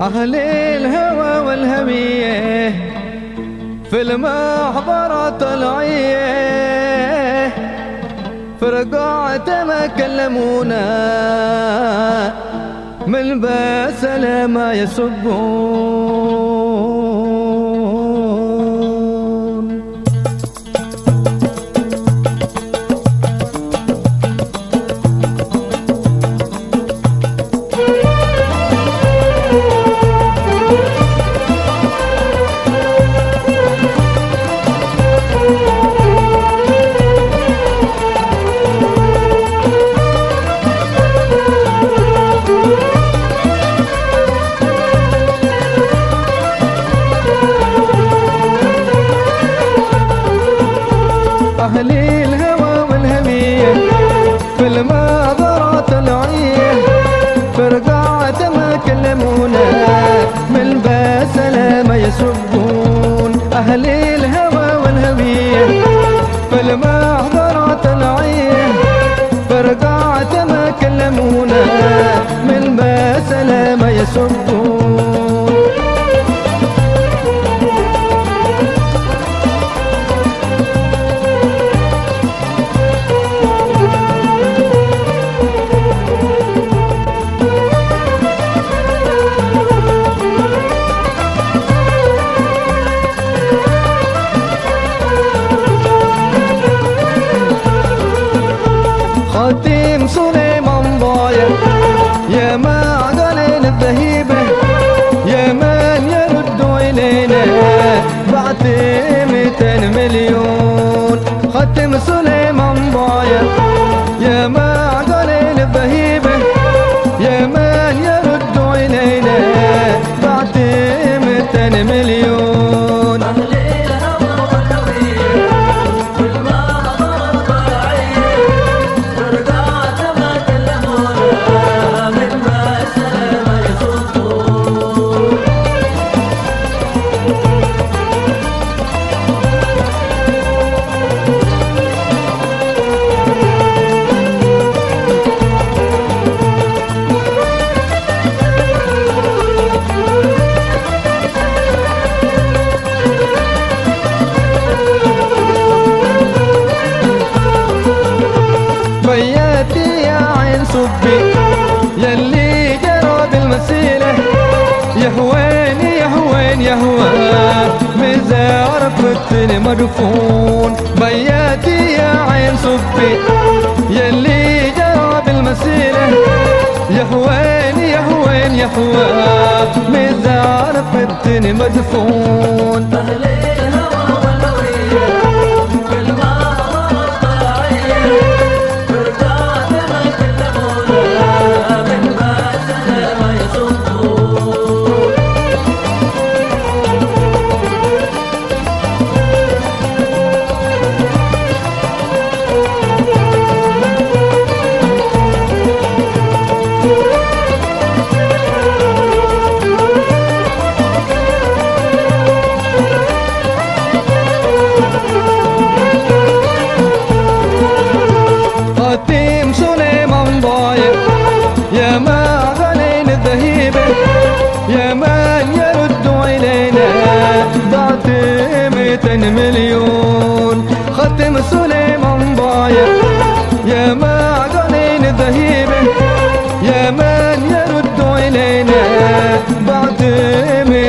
أهل الهوى والهمية في المحضرة طلعية فرقعت ما كلمونا. من بس ما يسبون. خاتم سليمان जाते يا صبي يلي جرى بالمسيلة. يهوين يهوين يهوى مزار فتن مدفون. بياتي يا عين صبي يلي جرى بالمسيلة. يهوين يهوين يهوى مزار فتن مدفون.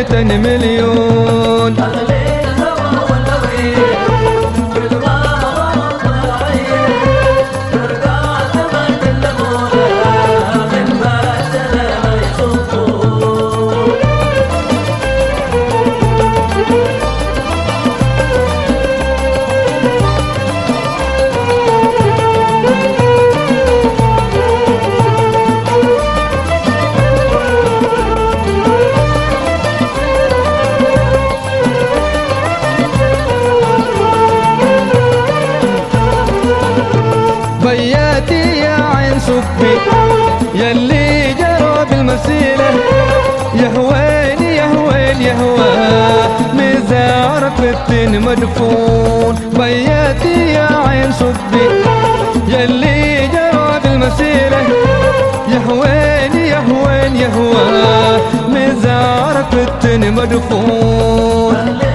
مئتين مليون يا هوين يا هوين يا مدفون. بياتي يا عين صبي. يلي جرب بالمسيره يا هوين يا هوين يا هوين. مدفون.